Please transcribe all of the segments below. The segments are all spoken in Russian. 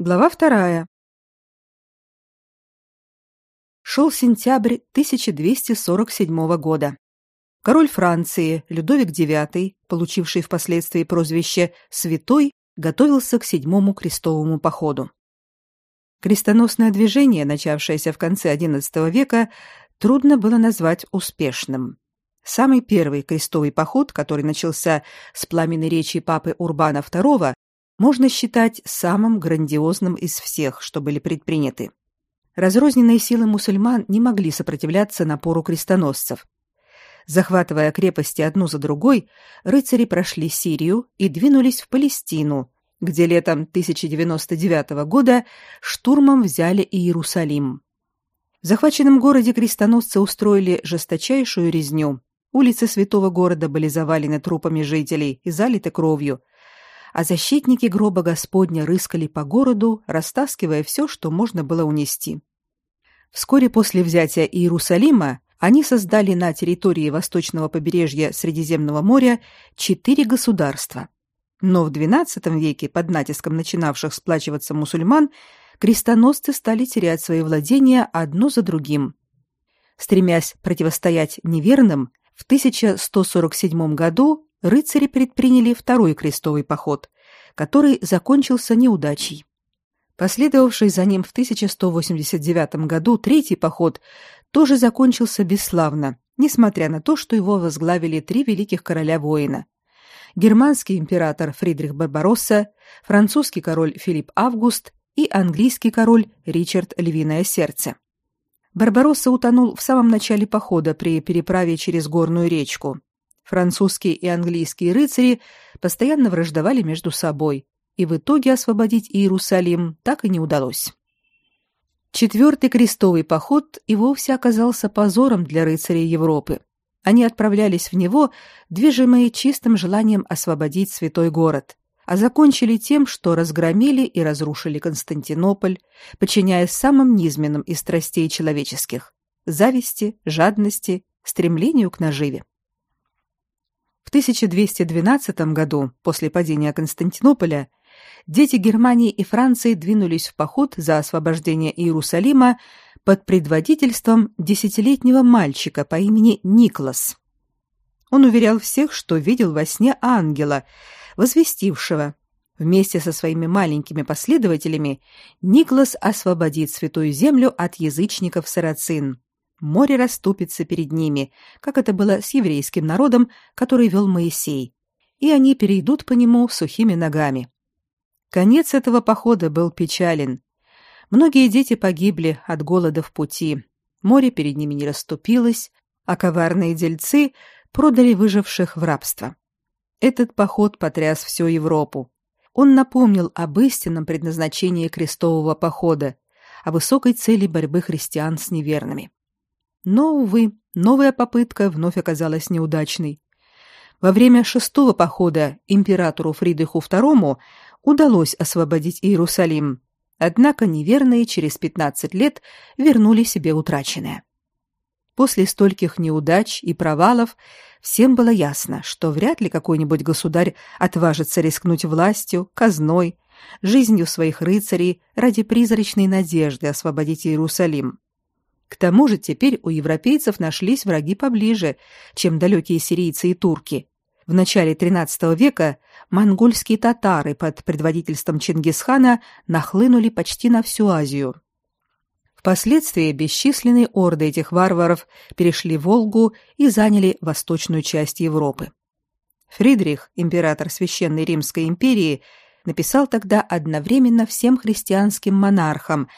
Глава вторая. Шел сентябрь 1247 года. Король Франции Людовик IX, получивший впоследствии прозвище Святой, готовился к седьмому крестовому походу. Крестоносное движение, начавшееся в конце XI века, трудно было назвать успешным. Самый первый крестовый поход, который начался с пламенной речи папы Урбана II, можно считать самым грандиозным из всех, что были предприняты. Разрозненные силы мусульман не могли сопротивляться напору крестоносцев. Захватывая крепости одну за другой, рыцари прошли Сирию и двинулись в Палестину, где летом 1099 года штурмом взяли Иерусалим. В захваченном городе крестоносцы устроили жесточайшую резню. Улицы святого города были завалены трупами жителей и залиты кровью, а защитники гроба Господня рыскали по городу, растаскивая все, что можно было унести. Вскоре после взятия Иерусалима они создали на территории восточного побережья Средиземного моря четыре государства. Но в XII веке под натиском начинавших сплачиваться мусульман крестоносцы стали терять свои владения одно за другим. Стремясь противостоять неверным, в 1147 году рыцари предприняли второй крестовый поход, который закончился неудачей. Последовавший за ним в 1189 году третий поход тоже закончился бесславно, несмотря на то, что его возглавили три великих короля-воина. Германский император Фридрих Барбаросса, французский король Филипп Август и английский король Ричард Львиное Сердце. Барбаросса утонул в самом начале похода при переправе через горную речку. Французские и английские рыцари постоянно враждовали между собой, и в итоге освободить Иерусалим так и не удалось. Четвертый крестовый поход и вовсе оказался позором для рыцарей Европы. Они отправлялись в него, движимые чистым желанием освободить святой город, а закончили тем, что разгромили и разрушили Константинополь, подчиняясь самым низменным из страстей человеческих – зависти, жадности, стремлению к наживе. В 1212 году, после падения Константинополя, дети Германии и Франции двинулись в поход за освобождение Иерусалима под предводительством десятилетнего мальчика по имени Никлас. Он уверял всех, что видел во сне ангела, возвестившего, вместе со своими маленькими последователями Никлас освободит святую землю от язычников сарацин море расступится перед ними, как это было с еврейским народом, который вел Моисей, и они перейдут по нему сухими ногами. Конец этого похода был печален. Многие дети погибли от голода в пути. Море перед ними не расступилось, а коварные дельцы продали выживших в рабство. Этот поход потряс всю Европу. Он напомнил об истинном предназначении крестового похода, о высокой цели борьбы христиан с неверными. Но, увы, новая попытка вновь оказалась неудачной. Во время шестого похода императору Фридриху II удалось освободить Иерусалим, однако неверные через 15 лет вернули себе утраченное. После стольких неудач и провалов всем было ясно, что вряд ли какой-нибудь государь отважится рискнуть властью, казной, жизнью своих рыцарей ради призрачной надежды освободить Иерусалим. К тому же теперь у европейцев нашлись враги поближе, чем далекие сирийцы и турки. В начале XIII века монгольские татары под предводительством Чингисхана нахлынули почти на всю Азию. Впоследствии бесчисленные орды этих варваров перешли Волгу и заняли восточную часть Европы. Фридрих, император Священной Римской империи, написал тогда одновременно всем христианским монархам,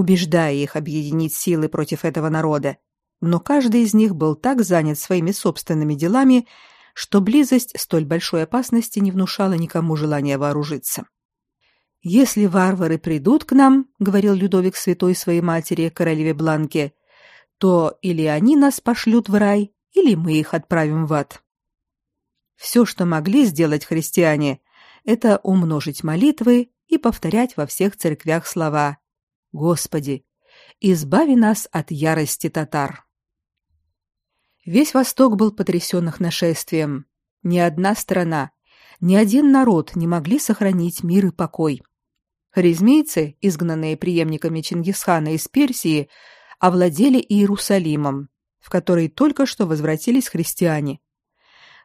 убеждая их объединить силы против этого народа. Но каждый из них был так занят своими собственными делами, что близость столь большой опасности не внушала никому желания вооружиться. «Если варвары придут к нам, — говорил Людовик Святой своей матери, королеве Бланке, — то или они нас пошлют в рай, или мы их отправим в ад». Все, что могли сделать христиане, это умножить молитвы и повторять во всех церквях слова «Господи, избави нас от ярости татар». Весь Восток был потрясен их нашествием. Ни одна страна, ни один народ не могли сохранить мир и покой. Харизмийцы, изгнанные преемниками Чингисхана из Персии, овладели Иерусалимом, в который только что возвратились христиане.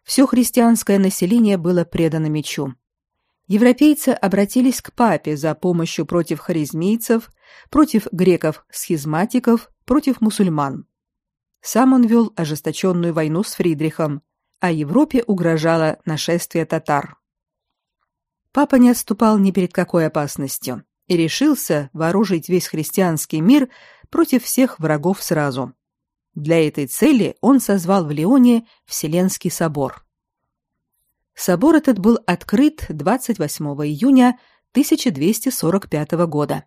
Все христианское население было предано мечу. Европейцы обратились к папе за помощью против харизмийцев, против греков-схизматиков, против мусульман. Сам он вел ожесточенную войну с Фридрихом, а Европе угрожало нашествие татар. Папа не отступал ни перед какой опасностью и решился вооружить весь христианский мир против всех врагов сразу. Для этой цели он созвал в Лионе Вселенский собор. Собор этот был открыт 28 июня 1245 года.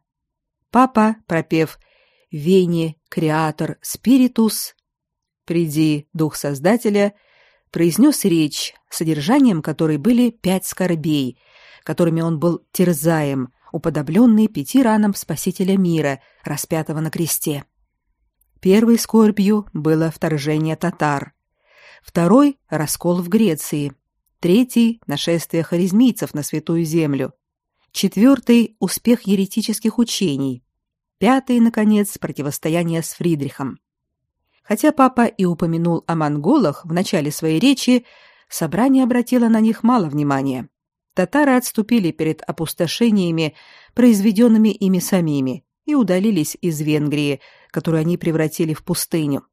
Папа, пропев «Вени, Креатор, Спиритус», «Приди, Дух Создателя», произнес речь, содержанием которой были пять скорбей, которыми он был терзаем, уподобленный пяти ранам Спасителя мира, распятого на кресте. Первой скорбью было вторжение татар, второй — раскол в Греции, третий — нашествие харизмийцев на Святую Землю, четвертый — успех еретических учений, пятый, наконец, противостояние с Фридрихом. Хотя папа и упомянул о монголах в начале своей речи, собрание обратило на них мало внимания. Татары отступили перед опустошениями, произведенными ими самими, и удалились из Венгрии, которую они превратили в пустыню.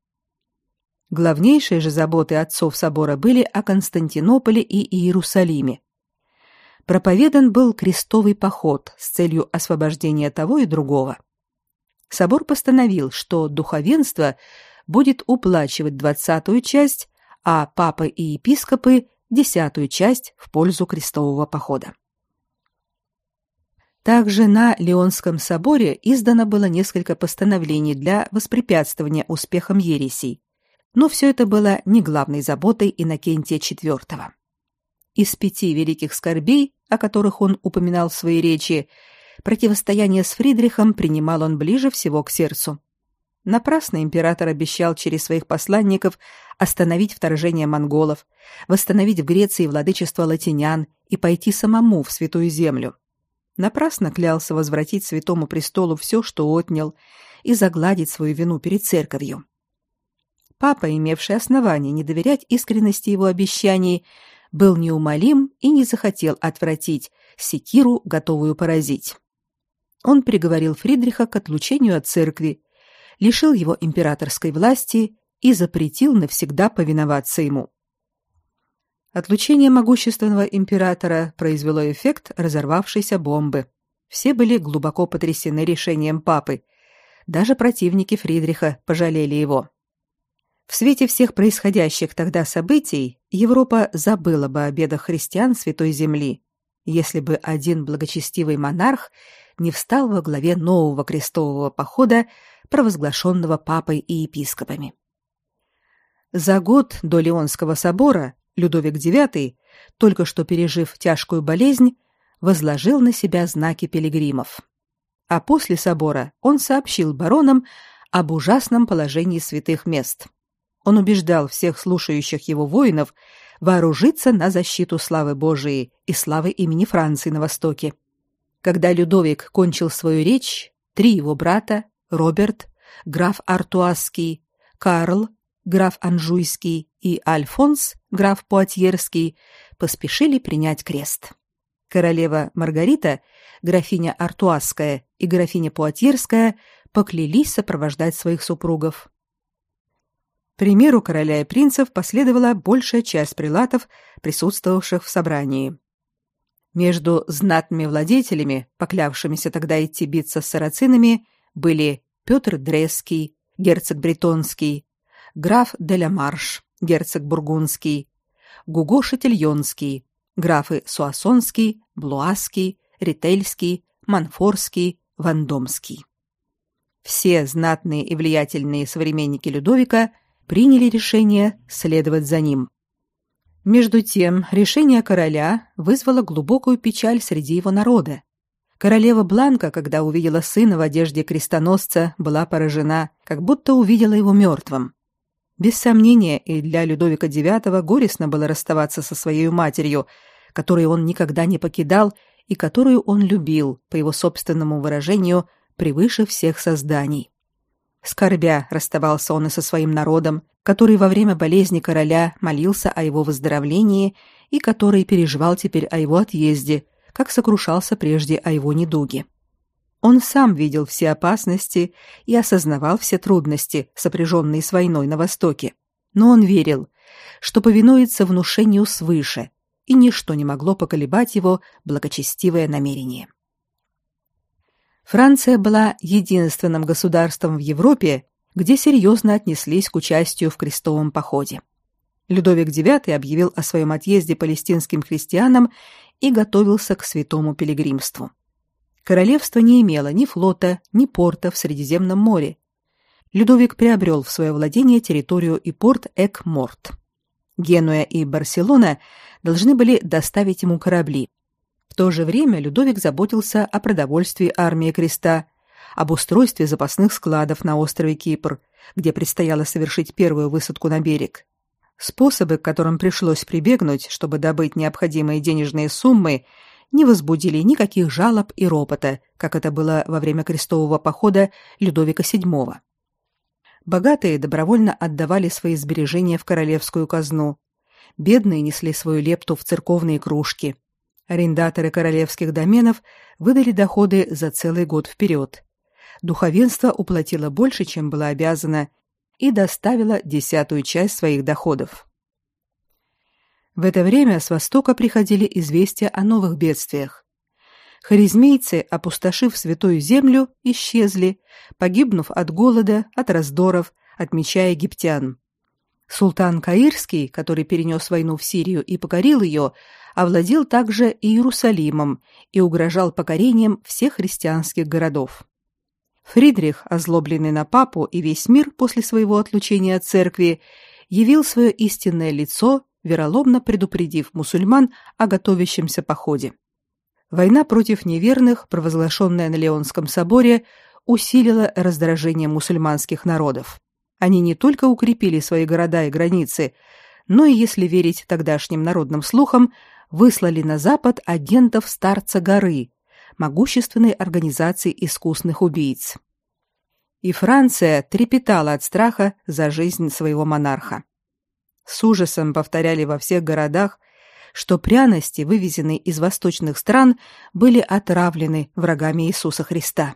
Главнейшие же заботы отцов собора были о Константинополе и Иерусалиме. Проповедан был крестовый поход с целью освобождения того и другого. Собор постановил, что духовенство будет уплачивать двадцатую часть, а папы и епископы – десятую часть в пользу крестового похода. Также на Леонском соборе издано было несколько постановлений для воспрепятствования успехам ересей, но все это было не главной заботой Иннокентия IV. Из пяти великих скорбей, о которых он упоминал в своей речи, противостояние с Фридрихом принимал он ближе всего к сердцу. Напрасно император обещал через своих посланников остановить вторжение монголов, восстановить в Греции владычество латинян и пойти самому в Святую Землю. Напрасно клялся возвратить Святому Престолу все, что отнял, и загладить свою вину перед церковью. Папа, имевший основание не доверять искренности его обещаний, был неумолим и не захотел отвратить секиру, готовую поразить. Он приговорил Фридриха к отлучению от церкви, лишил его императорской власти и запретил навсегда повиноваться ему. Отлучение могущественного императора произвело эффект разорвавшейся бомбы. Все были глубоко потрясены решением папы. Даже противники Фридриха пожалели его. В свете всех происходящих тогда событий Европа забыла бы о бедах христиан Святой Земли, если бы один благочестивый монарх не встал во главе нового крестового похода, провозглашенного папой и епископами. За год до Леонского собора Людовик IX, только что пережив тяжкую болезнь, возложил на себя знаки пилигримов. А после собора он сообщил баронам об ужасном положении святых мест. Он убеждал всех слушающих его воинов вооружиться на защиту славы Божией и славы имени Франции на Востоке. Когда Людовик кончил свою речь, три его брата, Роберт, граф Артуасский, Карл, граф Анжуйский и Альфонс, граф Пуатьерский, поспешили принять крест. Королева Маргарита, графиня Артуасская и графиня Пуатьерская поклялись сопровождать своих супругов. Примеру короля и принцев последовала большая часть прилатов, присутствовавших в собрании. Между знатными владетелями, поклявшимися тогда идти биться с сарацинами, были Петр Дресский, герцог Бретонский, граф Делямарш, герцог Бургундский, Гуго Шатильонский, графы Суассонский, Блуаский, Рительский, Манфорский, Вандомский. Все знатные и влиятельные современники Людовика приняли решение следовать за ним. Между тем, решение короля вызвало глубокую печаль среди его народа. Королева Бланка, когда увидела сына в одежде крестоносца, была поражена, как будто увидела его мертвым. Без сомнения, и для Людовика IX горестно было расставаться со своей матерью, которую он никогда не покидал и которую он любил, по его собственному выражению, превыше всех созданий. Скорбя расставался он и со своим народом, который во время болезни короля молился о его выздоровлении и который переживал теперь о его отъезде, как сокрушался прежде о его недуге. Он сам видел все опасности и осознавал все трудности, сопряженные с войной на Востоке. Но он верил, что повинуется внушению свыше, и ничто не могло поколебать его благочестивое намерение. Франция была единственным государством в Европе, где серьезно отнеслись к участию в крестовом походе. Людовик IX объявил о своем отъезде палестинским христианам и готовился к святому пилигримству. Королевство не имело ни флота, ни порта в Средиземном море. Людовик приобрел в свое владение территорию и порт Эк-Морт. Генуя и Барселона должны были доставить ему корабли. В то же время Людовик заботился о продовольствии армии Креста, об устройстве запасных складов на острове Кипр, где предстояло совершить первую высадку на берег. Способы, к которым пришлось прибегнуть, чтобы добыть необходимые денежные суммы, не возбудили никаких жалоб и ропота, как это было во время крестового похода Людовика VII. Богатые добровольно отдавали свои сбережения в королевскую казну. Бедные несли свою лепту в церковные кружки. Арендаторы королевских доменов выдали доходы за целый год вперед. Духовенство уплатило больше, чем было обязано, и доставило десятую часть своих доходов. В это время с востока приходили известия о новых бедствиях. Харизмейцы, опустошив святую землю, исчезли, погибнув от голода, от раздоров, отмечая египтян. Султан Каирский, который перенес войну в Сирию и покорил ее, овладел также Иерусалимом и угрожал покорением всех христианских городов. Фридрих, озлобленный на папу и весь мир после своего отлучения от церкви, явил свое истинное лицо, вероломно предупредив мусульман о готовящемся походе. Война против неверных, провозглашенная на Леонском соборе, усилила раздражение мусульманских народов. Они не только укрепили свои города и границы, но и, если верить тогдашним народным слухам, выслали на запад агентов старца горы, могущественной организации искусных убийц. И Франция трепетала от страха за жизнь своего монарха. С ужасом повторяли во всех городах, что пряности, вывезенные из восточных стран, были отравлены врагами Иисуса Христа.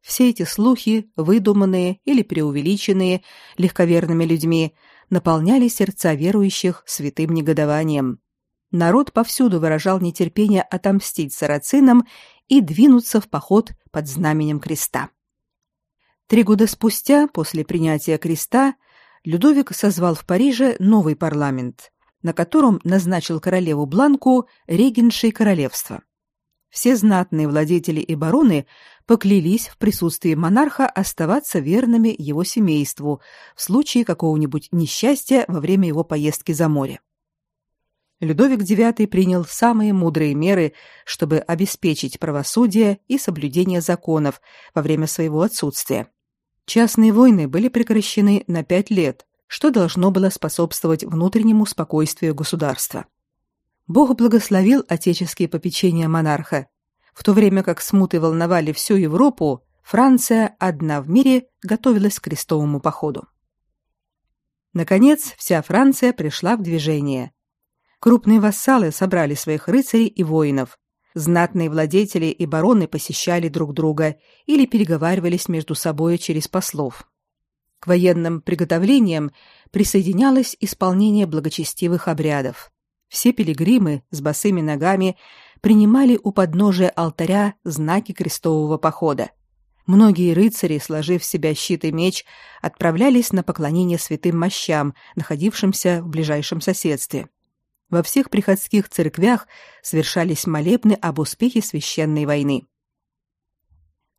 Все эти слухи, выдуманные или преувеличенные легковерными людьми, наполняли сердца верующих святым негодованием. Народ повсюду выражал нетерпение отомстить сарацинам и двинуться в поход под знаменем креста. Три года спустя, после принятия креста, Людовик созвал в Париже новый парламент, на котором назначил королеву Бланку регеншей королевства. Все знатные владетели и бароны поклялись в присутствии монарха оставаться верными его семейству в случае какого-нибудь несчастья во время его поездки за море. Людовик IX принял самые мудрые меры, чтобы обеспечить правосудие и соблюдение законов во время своего отсутствия. Частные войны были прекращены на пять лет, что должно было способствовать внутреннему спокойствию государства. Бог благословил отеческие попечения монарха. В то время как смуты волновали всю Европу, Франция, одна в мире, готовилась к крестовому походу. Наконец, вся Франция пришла в движение. Крупные вассалы собрали своих рыцарей и воинов. Знатные владетели и бароны посещали друг друга или переговаривались между собой через послов. К военным приготовлениям присоединялось исполнение благочестивых обрядов. Все пилигримы с босыми ногами принимали у подножия алтаря знаки крестового похода. Многие рыцари, сложив в себя щит и меч, отправлялись на поклонение святым мощам, находившимся в ближайшем соседстве. Во всех приходских церквях совершались молебны об успехе священной войны.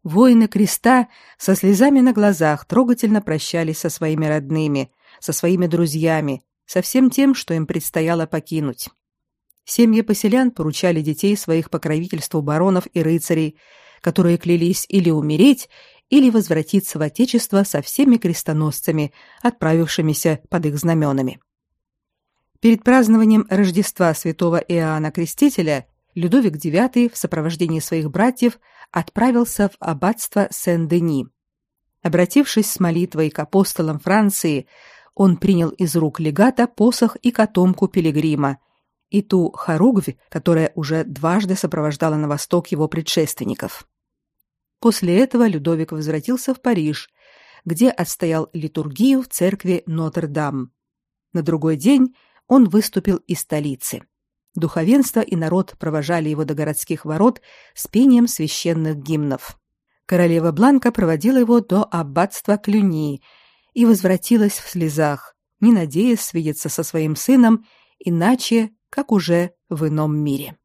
Воины креста со слезами на глазах трогательно прощались со своими родными, со своими друзьями, со всем тем, что им предстояло покинуть. Семьи поселян поручали детей своих покровительству баронов и рыцарей, которые клялись или умереть, или возвратиться в отечество со всеми крестоносцами, отправившимися под их знаменами. Перед празднованием Рождества святого Иоанна Крестителя Людовик IX в сопровождении своих братьев отправился в аббатство Сен-Дени. Обратившись с молитвой к апостолам Франции, он принял из рук легата посох и котомку пилигрима и ту хоругвь, которая уже дважды сопровождала на восток его предшественников. После этого Людовик возвратился в Париж, где отстоял литургию в церкви Нотр-Дам. На другой день он выступил из столицы. Духовенство и народ провожали его до городских ворот с пением священных гимнов. Королева Бланка проводила его до аббатства Клюни и возвратилась в слезах, не надеясь свидеться со своим сыном, иначе, как уже в ином мире.